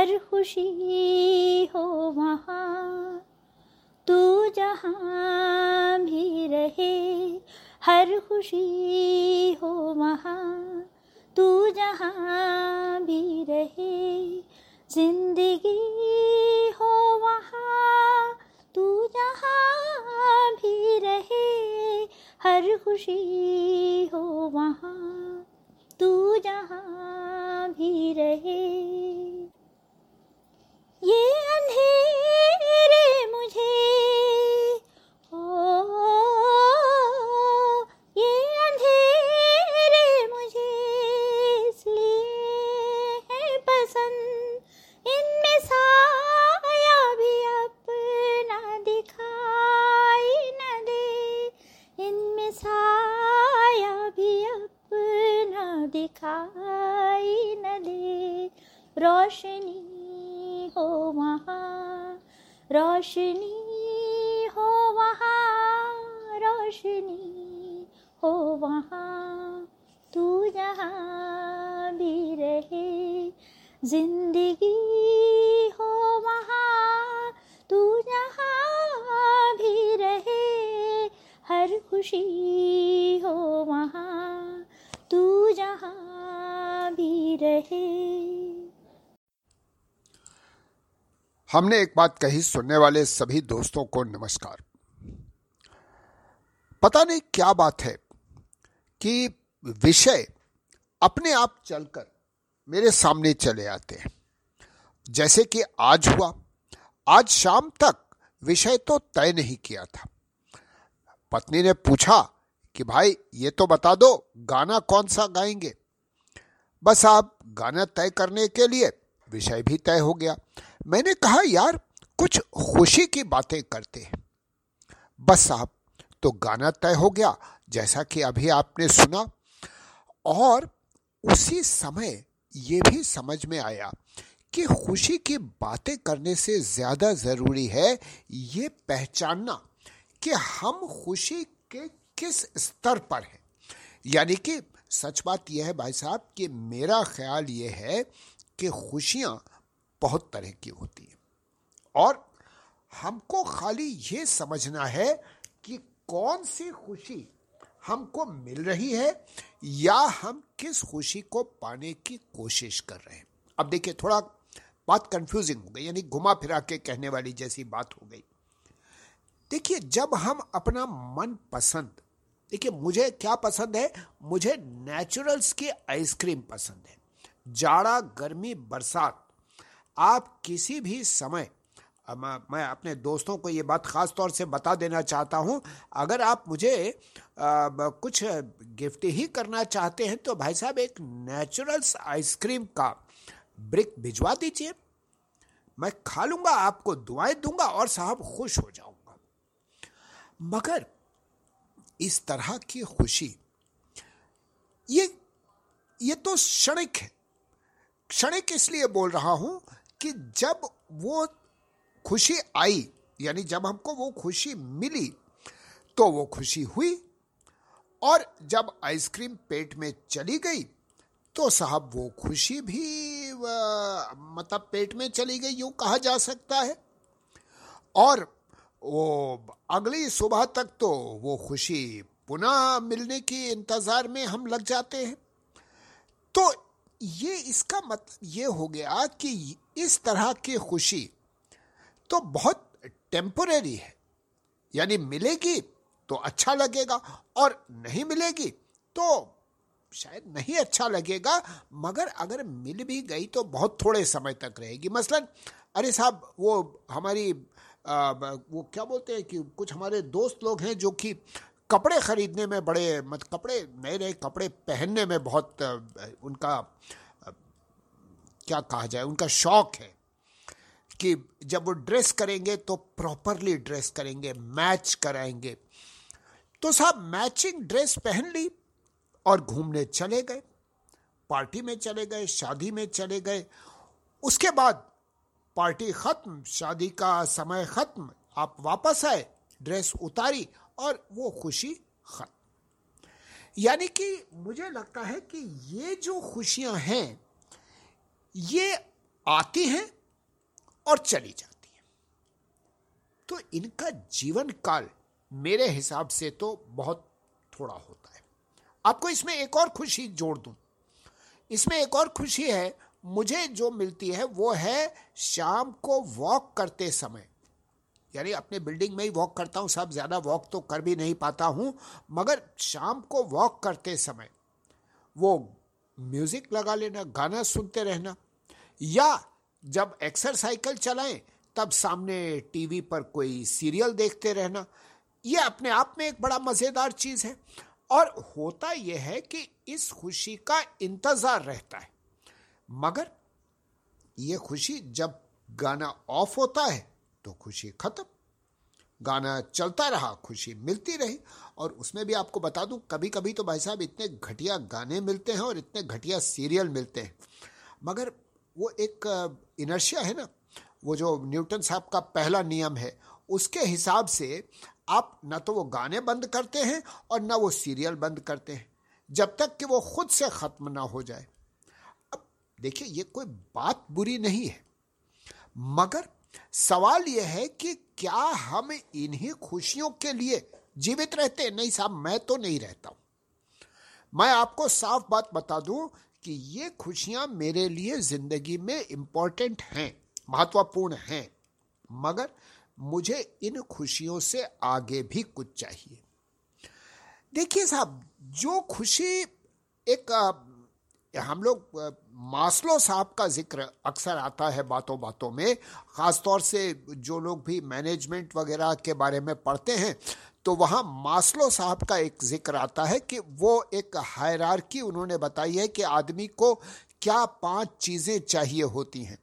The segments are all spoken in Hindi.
हर खुशी हो वहाँ, तू जहाँ भी रहे, हर खुशी हो वहाँ, तू जहाँ भी रहे, ज़िंदगी हो वहाँ, तू जहाँ भी रहे, हर खुशी हो वहाँ, तू जहाँ भी रहे। ये अंधेरे मुझे। ओ, ये अंधेरे मुझे। इसलिए है पसंद इनमें साया भी अपना दिखाई न दे। इनमें साया भी अपना दिखाई न दे। रोशनी हो वहाँ। रोशनी हो वहाँ। रोशनी हो वहाँ। तू जहाँ भी रहे। ज़िंदगी हो वहाँ। तू जहाँ भी रहे। हर खुशी हमने एक बात कही सुनने वाले सभी दोस्तों को नमस्कार। पता नहीं क्या बात है कि विषय अपने आप चलकर मेरे सामने चले आते हैं। जैसे कि आज हुआ, आज शाम तक विषय तो तय नहीं किया था। पत्नी ने पूछा कि भाई, ये तो बता दो, गाना कौन सा गाएँगे? बस आप गाना तय करने के लिए विषय भी तय हो गया। मैंने कहा, यार, कुछ खुशी की बातें करते हैं। बस साहब तो गाना तय हो गया, जैसा कि अभी आपने सुना। और उसी समय ये भी समझ में आया कि खुशी की बातें करने से ज़्यादा ज़रूरी है ये पहचानना कि हम खुशी के किस स्तर पर हैं। यानी कि सच बात यह है भाई साहब कि मेरा ख्याल ये है कि खुशियाँ बहुत तरह की होती है। और हमको खाली ये समझना है कि कौन सी खुशी हमको मिल रही है या हम किस खुशी को पाने की कोशिश कर रहे हैं। अब देखिए, थोड़ा बात कंफ्यूजिंग हो गई, यानी घुमा फिरा के कहने वाली जैसी बात हो गई। देखिए, जब हम अपना मन पसंद, देखिए, मुझे क्या पसंद है? मुझे नेचुरल्स की आइसक्रीम पसंद है। जाड़ा, गर्मी, बरसात आप किसी भी समय मैं अपने दोस्तों को ये बात ख़ास तौर से बता देना चाहता हूँ अगर आप मुझे आ, कुछ गिफ्ट ही करना चाहते हैं तो भाई साहब एक नेचुरल्स आइसक्रीम का ब्रिक भिजवा दीजिए। मैं खा लूँगा आपको दुआएँ दूँगा और साहब खुश हो जाऊँगा। मगर इस तरह की खुशी ये ये तो क्षणिक है। क्षणिक इसलिए बोल रहा हूँ कि जब वो खुशी आई, यानी जब हमको वो खुशी मिली तो वो खुशी हुई और जब आइसक्रीम पेट में चली गई तो साहब वो खुशी भी मतलब पेट में चली गई, यूँ कहा जा सकता है। और वो अगली सुबह तक तो वो खुशी पुनः मिलने की इंतज़ार में हम लग जाते हैं। तो ये इसका मतलब ये हो गया कि इस तरह की खुशी तो बहुत टेम्पोरेरी है। यानी मिलेगी तो अच्छा लगेगा और नहीं मिलेगी तो शायद नहीं अच्छा लगेगा मगर अगर मिल भी गई तो बहुत थोड़े समय तक रहेगी। मसलन अरे साहब वो हमारी आ, वो क्या बोलते हैं कि कुछ हमारे दोस्त लोग हैं जो कि कपड़े खरीदने में बड़े, मत, कपड़े नए नए कपड़े पहनने में बहुत उनका क्या कहा जाए, उनका शौक है कि जब वो ड्रेस करेंगे तो प्रॉपरली ड्रेस करेंगे, मैच कराएँगे। तो साहब, मैचिंग ड्रेस पहन ली और घूमने चले गए, पार्टी में चले गए, शादी में चले गए। उसके बाद पार्टी खत्म, शादी का समय खत्म, आप वापस आए, ड्रेस उतारी और वो खुशी खत्म। यानी कि मुझे लगता है कि ये जो खुशियाँ हैं, ये आती हैं और चली जाती हैं। तो इनका जीवन काल मेरे हिसाब से तो बहुत थोड़ा होता है। आपको इसमें एक और खुशी जोड़ दूँ। इसमें एक और खुशी है, मुझे जो मिलती है वो है शाम को वॉक करते समय। यानी अपने बिल्डिंग में ही वॉक करता हूँ सब ज़्यादा वॉक तो कर भी नहीं पाता हूँ। मगर शाम को वॉक करते समय वो म्यूज़िक लगा लेना, गाना सुनते रहना, या जब एक्सरसाइकिल चलाएँ, तब सामने टीवी पर कोई सीरियल देखते रहना, ये अपने आप में एक बड़ा मज़ेदार चीज़ है। और होता यह है कि इस खुशी का इंतज़ार रहता है। मगर ये खुशी जब गाना ऑफ़ होता है तो खुशी खत्म। गाना चलता रहा, खुशी मिलती रही। और उसमें भी आपको बता दूँ कभी कभी तो भाई साहब इतने घटिया गाने मिलते हैं और इतने घटिया सीरियल मिलते हैं। मगर वो एक इनर्शिया है ना, वो जो न्यूटन साहब का पहला नियम है, उसके हिसाब से आप ना तो वो गाने बंद करते हैं और ना वो सीरियल बंद करते हैं, जब तक कि वो खुद से ख़त्म ना हो जाए। अब देखिए, ये कोई बात बुरी नहीं है। मगर सवाल यह है कि क्या हम इन्हीं खुशियों के लिए जीवित रहते हैं? नहीं साहब, मैं तो नहीं रहता हूँ। मैं आपको साफ़ बात बता दूँ कि ये खुशियाँ मेरे लिए ज़िंदगी में इंपॉर्टेंट हैं, महत्वपूर्ण हैं, मगर मुझे इन खुशियों से आगे भी कुछ चाहिए। देखिए साहब, जो खुशी एक हम लोग मास्लो साहब का ज़िक्र अक्सर आता है बातों बातों में ख़ास तौर से जो लोग भी मैनेजमेंट वगैरह के बारे में पढ़ते हैं तो वहाँ मास्लो साहब का एक ज़िक्र आता है कि वो एक हायरार्की उन्होंने बताई है कि आदमी को क्या पाँच चीज़ें चाहिए होती हैं।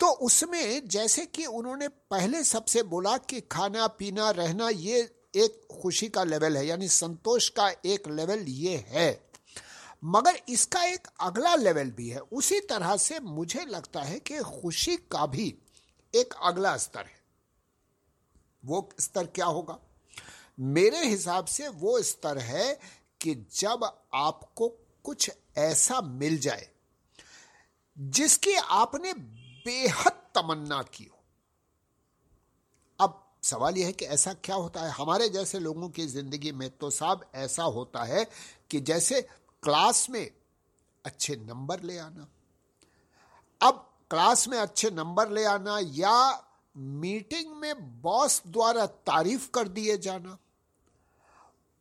तो उसमें जैसे कि उन्होंने पहले सबसे बोला कि खाना, पीना, रहना, ये एक खुशी का लेवल है, यानी संतोष का एक लेवल ये है। मगर इसका एक अगला लेवल भी है। उसी तरह से मुझे लगता है कि खुशी का भी एक अगला स्तर है। वो स्तर क्या होगा? मेरे हिसाब से वो स्तर है कि जब आपको कुछ ऐसा मिल जाए जिसकी आपने बेहद तमन्ना की हो। अब सवाल यह है कि ऐसा क्या होता है? हमारे जैसे लोगों की ज़िंदगी में तो साहब ऐसा होता है कि जैसे क्लास में अच्छे नंबर ले आना। अब क्लास में अच्छे नंबर ले आना या मीटिंग में बॉस द्वारा तारीफ़ कर दिए जाना।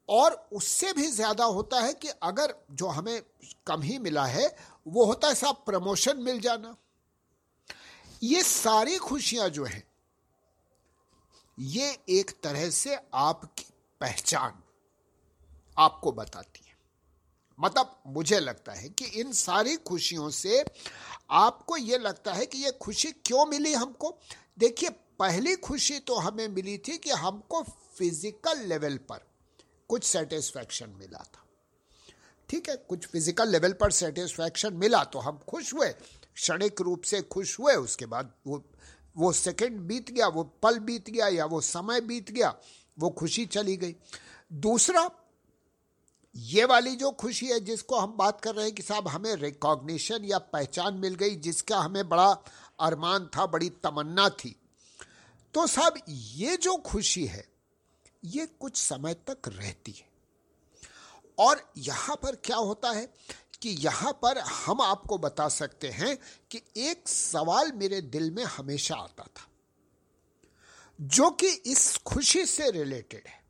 और उससे भी ज़्यादा होता है कि अगर जो हमें कम ही मिला है, वो होता है साहब प्रमोशन मिल जाना। ये सारी खुशियाँ जो हैं, ये एक तरह से आपकी पहचान आपको बताती मतलब मुझे लगता है कि इन सारी खुशियों से आपको ये लगता है कि ये खुशी क्यों मिली हमको? देखिए, पहली खुशी तो हमें मिली थी कि हमको फ़िज़िकल लेवल पर कुछ सेटिस्फैक्शन मिला था। ठीक है, कुछ फ़िज़िकल लेवल पर सेटिस्फैक्शन मिला तो हम खुश हुए। क्षणिक रूप से खुश हुए, उसके बाद वो वो सेकंड बीत गया, वो पल बीत गया या वो समय बीत गया, वो खुशी चली गई। दूसरा ये वाली जो खुशी है, जिसको हम बात कर रहे हैं कि साहब हमें रिकॉग्निशन या पहचान मिल गई, जिसका हमें बड़ा अरमान था, बड़ी तमन्ना थी। तो साहब ये जो खुशी है, ये कुछ समय तक रहती है। और यहाँ पर क्या होता है कि यहाँ पर हम आपको बता सकते हैं कि एक सवाल मेरे दिल में हमेशा आता था, जो कि इस खुशी से रिलेटेड है।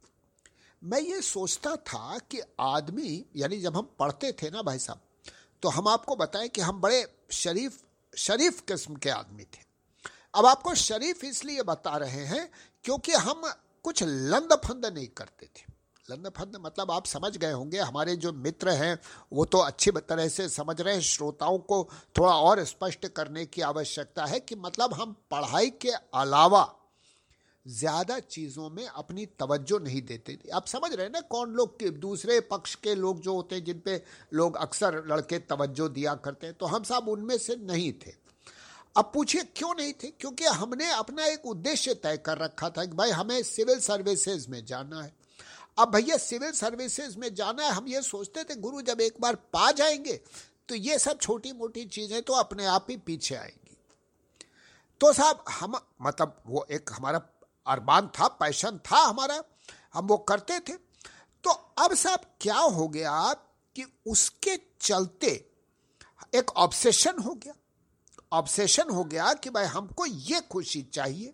मैं ये सोचता था कि आदमी, यानी जब हम पढ़ते थे ना भाई साहब तो हम आपको बताएँ कि हम बड़े शरीफ शरीफ किस्म के आदमी थे। अब आपको शरीफ इसलिए बता रहे हैं क्योंकि हम कुछ लंद फंद नहीं करते थे। लंद फंद मतलब आप समझ गए होंगे, हमारे जो मित्र हैं, वो तो अच्छी तरह से समझ रहे हैं, श्रोताओं को थोड़ा और स्पष्ट करने की आवश्यकता है कि मतलब हम पढ़ाई के अलावा ज़्यादा चीज़ों में अपनी तवज्जो नहीं देते। थे आप समझ रहे हैं ना कौन लोग के दूसरे पक्ष के लोग जो होते हैं जिन पे लोग अक्सर लड़के तवज्जो दिया करते हैं तो हम साहब उनमें से नहीं थे। अब पूछिए क्यों नहीं थे? क्योंकि हमने अपना एक उद्देश्य तय कर रखा था कि भाई हमें सिविल सर्विसेज़ में जाना है। अब भैया सिविल सर्विसेज़ में जाना है, हम ये सोचते थे, गुरु जब एक बार पा जाएँगे तो ये सब छोटी मोटी चीज़ें तो अपने आप ही पीछे आएँगी। तो साहब हम मतलब वो एक हमारा अरबान था, पैशन था हमारा, हम वो करते थे। तो अब साहब क्या हो गया कि उसके चलते एक ऑब्सेशन हो गया। ऑब्सेशन हो गया कि भाई हमको ये खुशी चाहिए।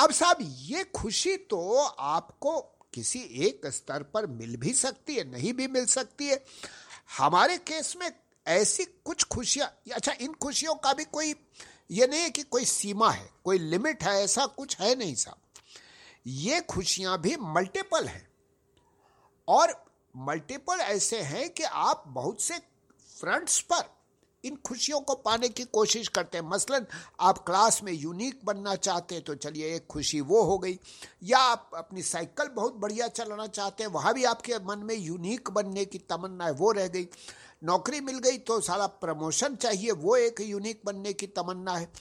अब साहब ये खुशी तो आपको किसी एक स्तर पर मिल भी सकती है, नहीं भी मिल सकती है। हमारे केस में ऐसी कुछ खुशियाँ अच्छा इन खुशियों का भी कोई ये नहीं कि कोई सीमा है, कोई लिमिट है, ऐसा कुछ है नहीं साहब। ये खुशियाँ भी मल्टीपल हैं। और मल्टीपल ऐसे हैं कि आप बहुत से फ्रंट्स पर इन खुशियों को पाने की कोशिश करते हैं। मसलन, आप क्लास में यूनिक बनना चाहते हैं तो चलिए एक खुशी वो हो गई। या आप अपनी साइकिल बहुत बढ़िया चलाना चाहते हैं, वहाँ भी आपके मन में यूनिक बनने की तमन्ना है, वो रह गई। नौकरी मिल गई तो सारा प्रमोशन चाहिए, वो एक यूनिक बनने की तमन्ना है।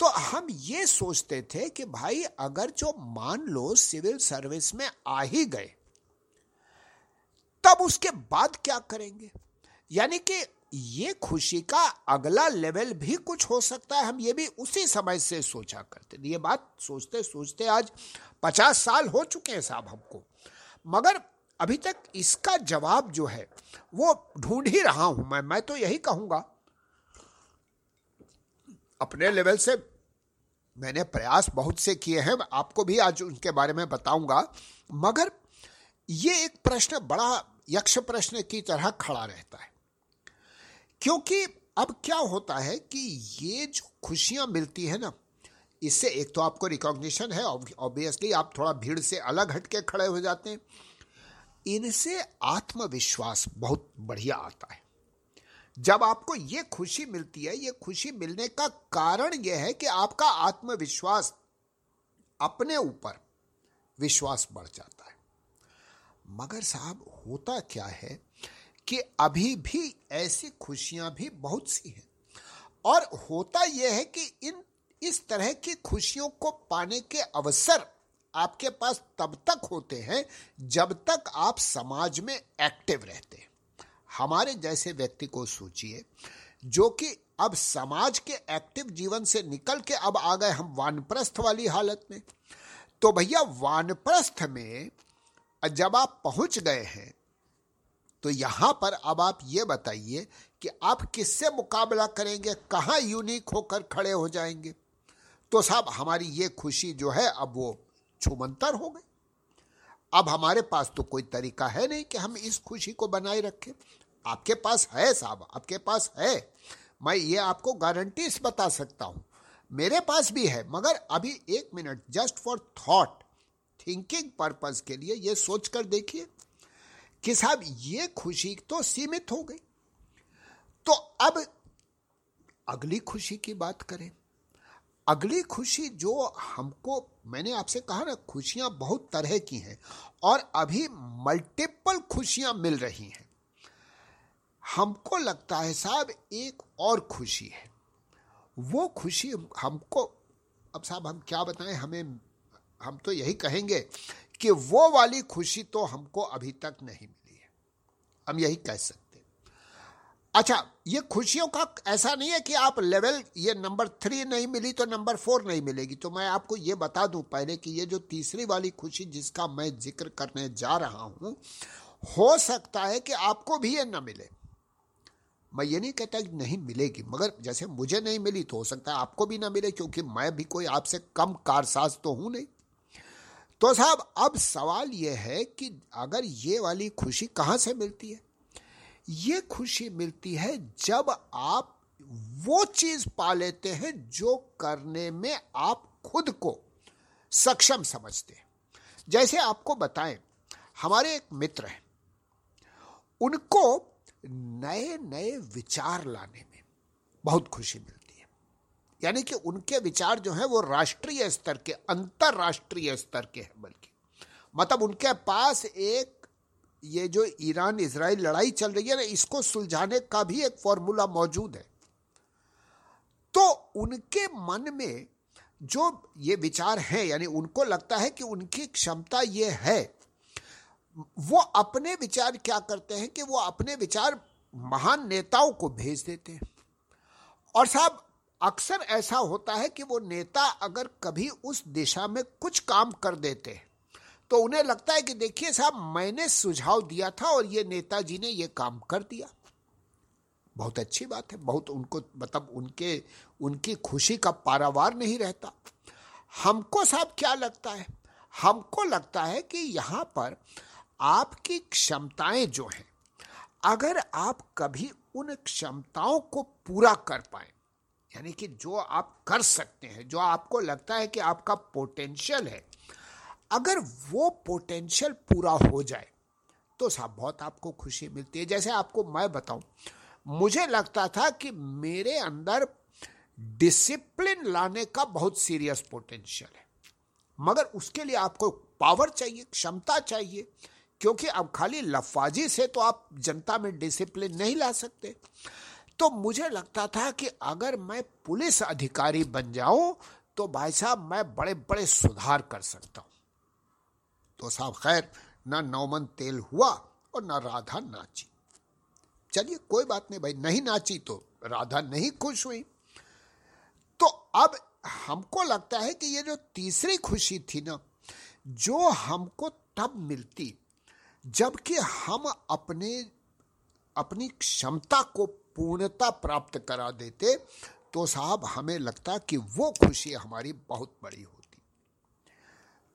तो हम ये सोचते थे कि भाई, अगर जो मान लो सिविल सर्विस में आ ही गए, तब उसके बाद क्या करेंगे? यानी कि ये खुशी का अगला लेवल भी कुछ हो सकता है। हम ये भी उसी समय से सोचा करते ये बात सोचते सोचते आज पचास साल हो चुके हैं साहब हमको। मगर अभी तक इसका जवाब जो है, वो ढूंढ ही रहा हूँ मैं। मैं तो यही कहूँगा, अपने लेवल से मैंने प्रयास बहुत से किए हैं आपको भी आज उनके बारे में बताऊँगा, मगर ये एक प्रश्न, बड़ा यक्ष प्रश्न की तरह खड़ा रहता है। क्योंकि अब क्या होता है कि ये जो खुशियाँ मिलती है ना, इससे एक तो आपको रिकॉग्निशन है ऑब्वियसली आप थोड़ा भीड़ से अलग हटके खड़े हो जाते हैं इनसे आत्मविश्वास बहुत बढ़िया आता है। जब आपको ये खुशी मिलती है, ये खुशी मिलने का कारण यह है कि आपका आत्मविश्वास अपने ऊपर विश्वास बढ़ जाता है। मगर साहब, होता क्या है कि अभी भी ऐसी खुशियाँ भी बहुत सी हैं। और होता यह है कि इन, इस तरह की खुशियों को पाने के अवसर आपके पास तब तक होते हैं जब तक आप समाज में एक्टिव रहते हैं। हमारे जैसे व्यक्ति को सोचिए, जो कि अब समाज के एक्टिव जीवन से निकल के अब आ गए हम वानप्रस्थ वाली हालत में। तो भैया, वानप्रस्थ में जब आप पहुँच गए हैं तो यहाँ पर अब आप ये बताइए कि आप किससे मुकाबला करेंगे, कहाँ यूनिक होकर खड़े हो जाएँगे। तो साहब, हमारी ये खुशी जो है, अब वो छुमंतर हो गए। अब हमारे पास तो कोई तरीका है नहीं कि हम इस खुशी को बनाए रखें। आपके पास है साहब, आपके पास है। मैं ये आपको गारंटी बता सकता हूँ। मेरे पास भी है, मगर अभी एक minute just for thought thinking purpose के लिए ये सोच कर देखिए कि साहब, ये खुशी तो सीमित हो गई। तो अब अगली खुशी की बात करें। अगली खुशी जो हमको, मैंने आपसे कहा ना, खुशियाँ बहुत तरह की हैं और अभी मल्टीपल खुशियाँ मिल रही हैं। हमको लगता है साहब एक और खुशी है। वो खुशी हमको, अब साहब हम क्या बताएँ, हमें, हम तो यही कहेंगे कि वो वाली खुशी तो हमको अभी तक नहीं मिली है। हम यही कह सकते अच्छा ये खुशियों का ऐसा नहीं है कि आप लेवल ये नंबर थ्री नहीं मिली तो नंबर फोर नहीं मिलेगी। तो मैं आपको ये बता दूँ पहले कि ये जो तीसरी वाली खुशी जिसका मैं ज़िक्र करने जा रहा हूँ, हो सकता है कि आपको भी ये ना मिले। मैं ये नहीं कहता कि नहीं मिलेगी, मगर जैसे मुझे नहीं मिली तो हो सकता है आपको भी ना मिले, क्योंकि मैं भी कोई आपसे कम कारसाज तो हूँ नहीं। तो साहब, अब सवाल यह है कि अगर ये वाली खुशी कहाँ से मिलती है? ये खुशी मिलती है जब आप वो चीज़ पा लेते हैं जो करने में आप खुद को सक्षम समझते हैं। जैसे आपको बताएँ, हमारे एक मित्र हैं। उनको नए नए विचार लाने में बहुत खुशी मिलती है। यानी कि उनके विचार जो हैं वो राष्ट्रीय स्तर के, अंतरराष्ट्रीय स्तर के हैं बल्कि। मतलब उनके पास एक ये जो ईरान इसराइल लड़ाई चल रही है ना, इसको सुलझाने का भी एक फॉर्मूला मौजूद है। तो उनके मन में जो ये विचार है, यानी उनको लगता है कि उनकी क्षमता ये है, वो अपने विचार क्या करते हैं कि वो अपने विचार महान नेताओं को भेज देते हैं। और साहब, अक्सर ऐसा होता है कि वो नेता अगर कभी उस दिशा में कुछ काम कर देते हैं तो उन्हें लगता है कि देखिए साहब, मैंने सुझाव दिया था और ये नेताजी ने ये काम कर दिया। बहुत अच्छी बात है, बहुत उनको मतलब उनके, उनकी खुशी का पारावार नहीं रहता। हमको साहब क्या लगता है? हमको लगता है कि यहाँ पर आपकी क्षमताएँ जो हैं, अगर आप कभी उन क्षमताओं को पूरा कर पाए, यानी कि जो आप कर सकते हैं, जो आपको लगता है कि आपका पोटेंशियल है अगर वो पोटेंशियल पूरा हो जाए तो साहब बहुत आपको खुशी मिलती है। जैसे आपको मैं बताऊँ, मुझे लगता था कि मेरे अंदर डिसिप्लिन लाने का बहुत सीरियस पोटेंशियल है। मगर उसके लिए आपको पावर चाहिए, क्षमता चाहिए, क्योंकि अब खाली लफाजी से तो आप जनता में डिसिप्लिन नहीं ला सकते। तो मुझे लगता था कि अगर मैं पुलिस अधिकारी बन जाऊँ तो भाई साहब मैं बड़े बड़े सुधार कर सकता हूँ। तो साहब खैर, ना नौमन तेल हुआ और ना राधा नाची। चलिए, कोई बात नहीं भाई, नहीं नाची तो राधा नहीं खुश हुई। तो अब हमको लगता है कि ये जो तीसरी खुशी थी ना, जो हमको तब मिलती जबकि हम अपने, अपनी क्षमता को पूर्णता प्राप्त करा देते तो साहब हमें लगता कि वो खुशी हमारी बहुत बड़ी होती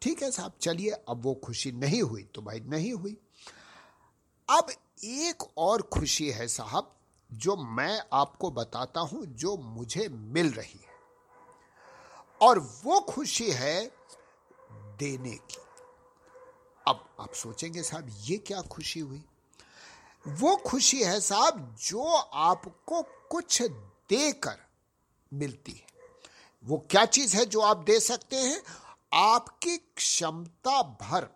ठीक है साहब, चलिए, अब वो खुशी नहीं हुई तो भाई नहीं हुई। अब एक और खुशी है साहब, जो मैं आपको बताता हूँ, जो मुझे मिल रही है। और वो खुशी है देने की। अब आप सोचेंगे साहब, ये क्या खुशी हुई? वो खुशी है साहब, जो आपको कुछ देकर मिलती है। वो क्या चीज़ है जो आप दे सकते हैं? आपकी क्षमता भर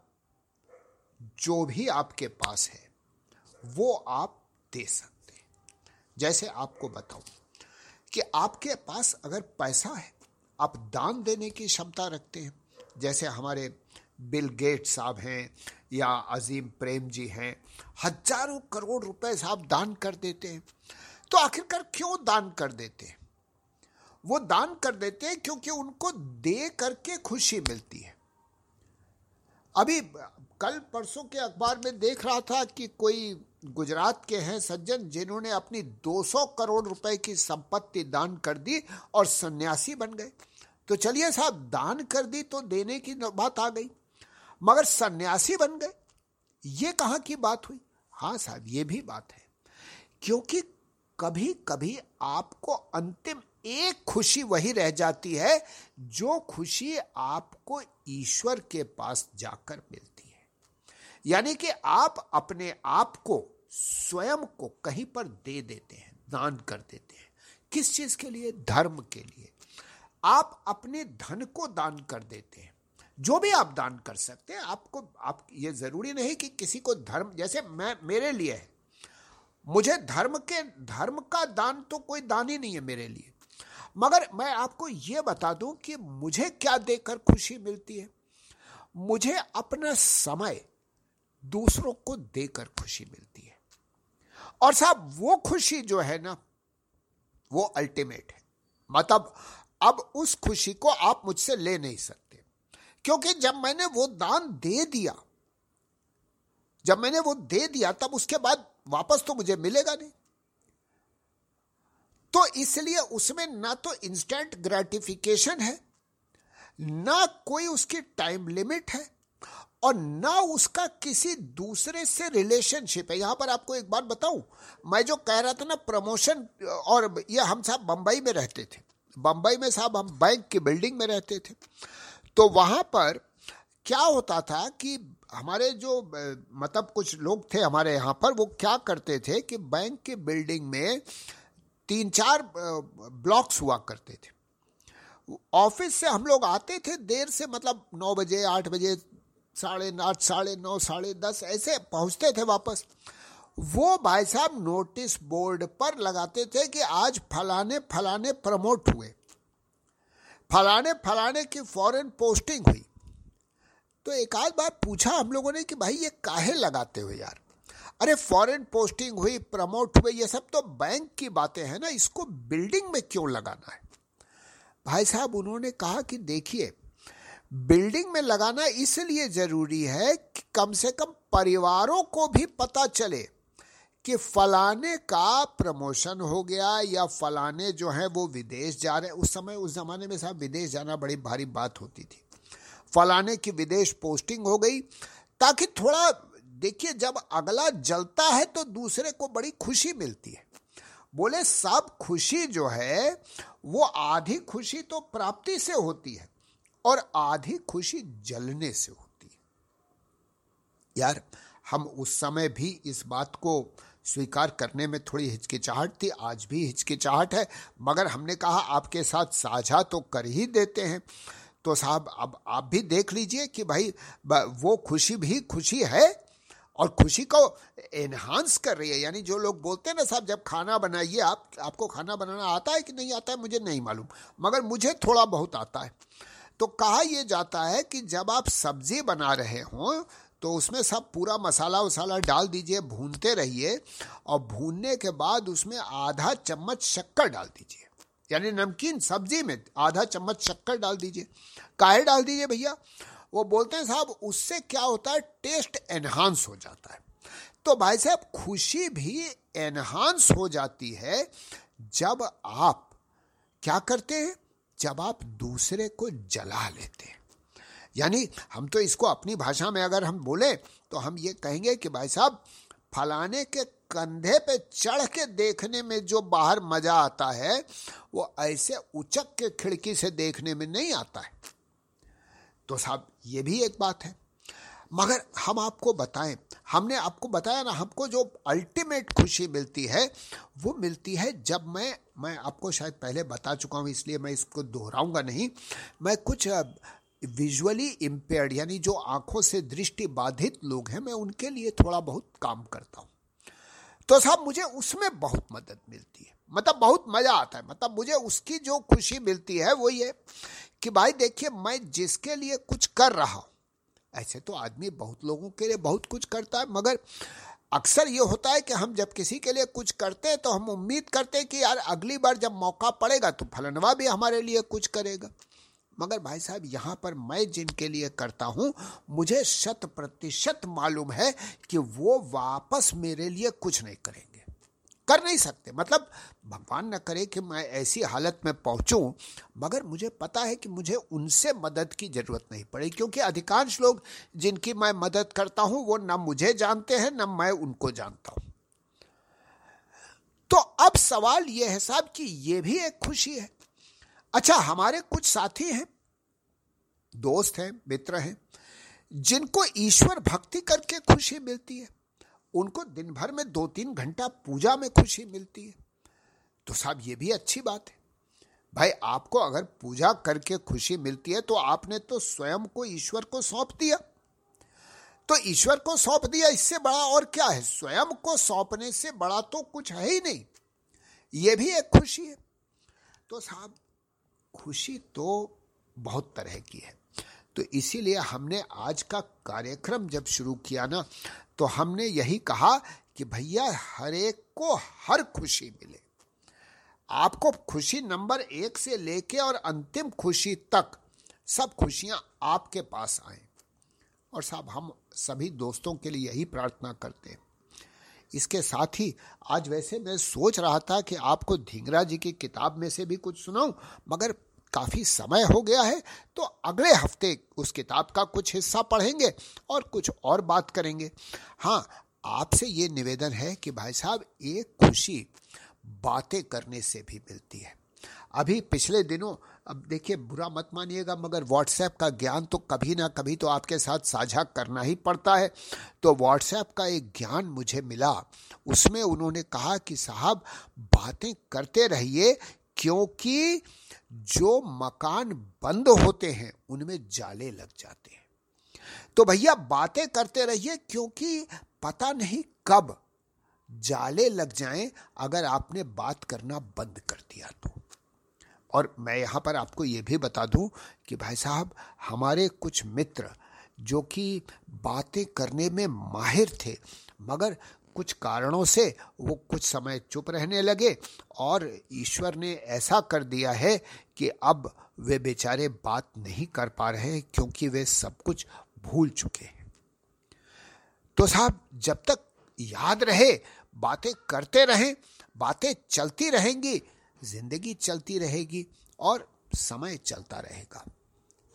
जो भी आपके पास है, वो आप दे सकते हैं। जैसे आपको बताऊँ कि आपके पास अगर पैसा है, आप दान देने की क्षमता रखते हैं। जैसे हमारे बिल गेट साहब हैं या अजीम प्रेम जी हैं, हज़ारों करोड़ रुपए साहब दान कर देते हैं। तो आखिरकार क्यों दान कर देते हैं? वो दान कर देते हैं क्योंकि उनको दे करके खुशी मिलती है। अभी कल परसों के अखबार में देख रहा था कि कोई गुजरात के हैं सज्जन जिन्होंने अपनी 200 करोड़ रुपए की संपत्ति दान कर दी और सन्यासी बन गए। तो चलिए साहब, दान कर दी तो देने की बात आ गई, मगर सन्यासी बन गए। ये कहाँ की बात हुई? हाँ साहब, ये भी बात है, क्योंकि कभी कभी आपको अंतिम एक खुशी वही रह जाती है जो खुशी आपको ईश्वर के पास जाकर मिलती है। यानी कि आप अपने आप को स्वयं को कहीं पर दे देते हैं, दान कर देते हैं। किस चीज़ के लिए? धर्म के लिए। आप अपने धन को दान कर देते हैं। जो भी आप दान कर सकते हैं, आपको, आप, ये ज़रूरी नहीं कि किसी को धर्म, जैसे मैं, मेरे लिए है। मुझे धर्म के, धर्म का दान तो कोई दान ही नहीं है मेरे लिए। मगर मैं आपको ये बता दूँ कि मुझे क्या देकर खुशी मिलती है। मुझे अपना समय दूसरों को देकर खुशी मिलती है। और साहब, वो खुशी जो है ना, वो अल्टीमेट है। मतलब अब उस खुशी को आप मुझसे ले नहीं सकते। क्योंकि जब मैंने वो दान दे दिया, जब मैंने वो दे दिया, तब उसके बाद वापस तो मुझे मिलेगा नहीं। तो इसलिए उसमें ना तो इंस्टेंट ग्रेटिफिकेशन है, ना कोई उसकी टाइम लिमिट है, और ना उसका किसी दूसरे से रिलेशनशिप है। यहाँ पर आपको एक बात बताऊँ, मैं जो कह रहा था ना प्रमोशन और ये हम साहब बंबई में रहते थे। बंबई में साहब हम बैंक की बिल्डिंग में रहते थे। तो वहाँ पर क्या होता था कि हमारे जो मतलब कुछ लोग थे हमारे यहाँ पर, वो क्या करते थे कि बैंक की बिल्डिंग में तीन चार ब्लॉक्स हुआ करते थे। ऑफ़िस से हम लोग आते थे देर से मतलब नौ बजे, आठ बजे, साढ़े आठ, साढ़े नौ, साढ़े दस, ऐसे पहुँचते थे वापस। वो भाई साहब नोटिस बोर्ड पर लगाते थे कि आज फलाने फलाने प्रमोट हुए। फलाने फलाने की फॉरेन पोस्टिंग हुई। तो एक आध बार पूछा हम लोगों ने कि भाई ये काहे लगाते हो यार? अरे फॉरेन पोस्टिंग हुई, प्रमोट हुए, ये सब तो बैंक की बातें हैं ना, इसको बिल्डिंग में क्यों लगाना है? भाई साहब, उन्होंने कहा कि देखिए, बिल्डिंग में लगाना इसलिए ज़रूरी है कि कम से कम परिवारों को भी पता चले कि फलाने का प्रमोशन हो गया या फलाने जो है वो विदेश जा रहे उस समय, उस जमाने में साहब विदेश जाना बड़ी भारी बात होती थी। फलाने की विदेश पोस्टिंग हो गई, ताकि थोड़ा देखिए, जब अगला जलता है तो दूसरे को बड़ी खुशी मिलती है। बोले, सब खुशी जो है, वो आधी खुशी तो प्राप्ति से होती है और आधी खुशी जलने से होती है। यार, हम उस समय भी इस बात को स्वीकार करने में थोड़ी हिचकिचाहट थी, आज भी हिचकिचाहट है, मगर हमने कहा, आपके साथ साझा तो कर ही देते हैं। तो साहब, अब आप भी देख लीजिए कि भाई वो खुशी भी खुशी है और खुशी को एनहांस कर रही है। यानी जो लोग बोलते हैं ना साहब, जब खाना बनाइए आप, आपको खाना बनाना आता है कि नहीं आता है, मुझे नहीं मालूम। मगर मुझे थोड़ा बहुत आता है। तो कहा यह जाता है कि जब आप सब्ज़ी बना रहे हों तो उसमें सब पूरा मसाला वसाला डाल दीजिए, भूनते रहिए और भूनने के बाद उसमें आधा चम्मच शक्कर डाल दीजिए। यानी नमकीन सब्ज़ी में आधा चम्मच शक्कर डाल दीजिए। काहे डाल दीजिए भैया? वो बोलते हैं, साहब, उससे क्या होता है, टेस्ट एनहांस हो जाता है. तो भाई साहब, खुशी भी एनहांस हो जाती है जब आप क्या करते हैं, जब आप दूसरे को जला लेते हैं। यानी हम तो इसको अपनी भाषा में अगर हम बोले तो हम ये कहेंगे कि भाई साहब, फलाने के कंधे पे चढ़ के देखने में जो बाहर मज़ा आता है, वो ऐसे उचक के खिड़की से देखने में नहीं आता है। तो साहब, ये भी एक बात है। मगर हम आपको बताएँ, हमने आपको बताया ना, हमको जो अल्टीमेट खुशी मिलती है, वो मिलती है जब मैं मैं आपको शायद पहले बता चुका हूँ, इसलिए मैं इसको दोहराऊँगा नहीं। मैं कुछ विजुअली इम्पेयर्ड यानी जो आँखों से दृष्टि बाधित लोग हैं, मैं उनके लिए थोड़ा बहुत काम करता हूँ। तो साहब, मुझे उसमें बहुत मदद मिलती है। मतलब बहुत मज़ा आता है। मतलब मुझे उसकी जो खुशी मिलती है वो ये कि भाई देखिए, मैं जिसके लिए कुछ कर रहा हूँ, ऐसे तो आदमी बहुत लोगों के लिए बहुत कुछ करता है, मगर अक्सर ये होता है कि हम जब किसी के लिए कुछ करते हैं तो हम उम्मीद करते हैं कि यार अगली बार जब मौका पड़ेगा तो फलनवा भी हमारे लिए कुछ करेगा। मगर भाई साहब, यहाँ पर मैं जिनके लिए करता हूँ, मुझे शत प्रतिशत मालूम है कि वो वापस मेरे लिए कुछ नहीं करेंगे। कर नहीं सकते। मतलब भगवान न करे कि मैं ऐसी हालत में पहुंचूं, मगर मुझे पता है कि मुझे उनसे मदद की ज़रूरत नहीं पड़े, क्योंकि अधिकांश लोग जिनकी मैं मदद करता हूँ, वो न मुझे जानते हैं, न मैं उनको जानता हूँ। तो अब सवाल यह है साहब कि यह भी एक खुशी है। अच्छा हमारे कुछ साथी हैं, दोस्त हैं, मित्र हैं, जिनको ईश्वर भक्ति करके खुशी मिलती है। उनको दिन भर में दो तीन घंटा पूजा में खुशी मिलती है। तो साहब, ये भी अच्छी बात है। भाई, आपको अगर पूजा करके खुशी मिलती है तो आपने तो स्वयं को ईश्वर को सौंप दिया। तो ईश्वर को सौंप दिया, इससे बड़ा और क्या है? स्वयं को सौंपने से बड़ा तो कुछ है ही नहीं। ये भी एक खुशी है। तो साहब, खुशी तो बहुत तरह की है। तो इसीलिए हमने आज का कार्यक्रम जब शुरू किया ना तो हमने यही कहा कि भैया, हर एक को हर खुशी मिले। आपको खुशी नंबर एक से लेके और अंतिम खुशी तक सब खुशियाँ आपके पास आए। और साहब, हम सभी दोस्तों के लिए यही प्रार्थना करते हैं। इसके साथ ही आज वैसे मैं सोच रहा था कि आपको धींगरा जी की किताब में से भी कुछ सुनाऊं, मगर काफ़ी समय हो गया है तो अगले हफ़्ते उस किताब का कुछ हिस्सा पढ़ेंगे और कुछ और बात करेंगे। हाँ आपसे ये निवेदन है कि भाई साहब, एक खुशी बातें करने से भी मिलती है। अभी पिछले दिनों, अब देखिए, बुरा मत मानिएगा, मगर व्हाट्सएप का ज्ञान तो कभी ना कभी तो आपके साथ साझा करना ही पड़ता है। तो व्हाट्सएप का एक ज्ञान मुझे मिला, उसमें उन्होंने कहा कि साहब, बातें करते रहिए क्योंकि जो मकान बंद होते हैं, उनमें जाले लग जाते हैं। तो भैया, बातें करते रहिए, क्योंकि पता नहीं कब जाले लग जाएँ, अगर आपने बात करना बंद कर दिया तो। और मैं यहाँ पर आपको यह भी बता दूँ कि भाई साहब, हमारे कुछ मित्र जो कि बातें करने में माहिर थे, मगर कुछ कारणों से वो कुछ समय चुप रहने लगे और ईश्वर ने ऐसा कर दिया है कि अब वे बेचारे बात नहीं कर पा रहे हैं क्योंकि वे सब कुछ भूल चुके हैं। तो साहब, जब तक याद रहे, बातें करते रहें, बातें चलती रहेंगी, ज़िंदगी चलती रहेगी और समय चलता रहेगा।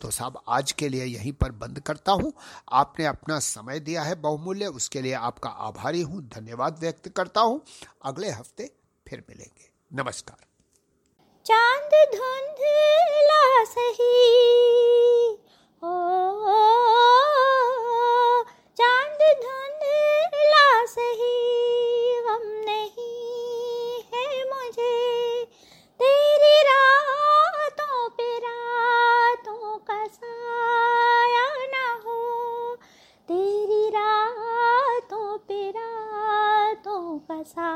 तो साहब आज के लिए यहीं पर बंद करता हूँ। आपने अपना समय दिया है बहुमूल्य उसके लिए आपका आभारी हूँ धन्यवाद व्यक्त करता हूँ। अगले हफ़्ते फिर मिलेंगे। नमस्कार। चाँद धुंधला सही। ओ, ओ, ओ चाँद धुंधला सही। रातों का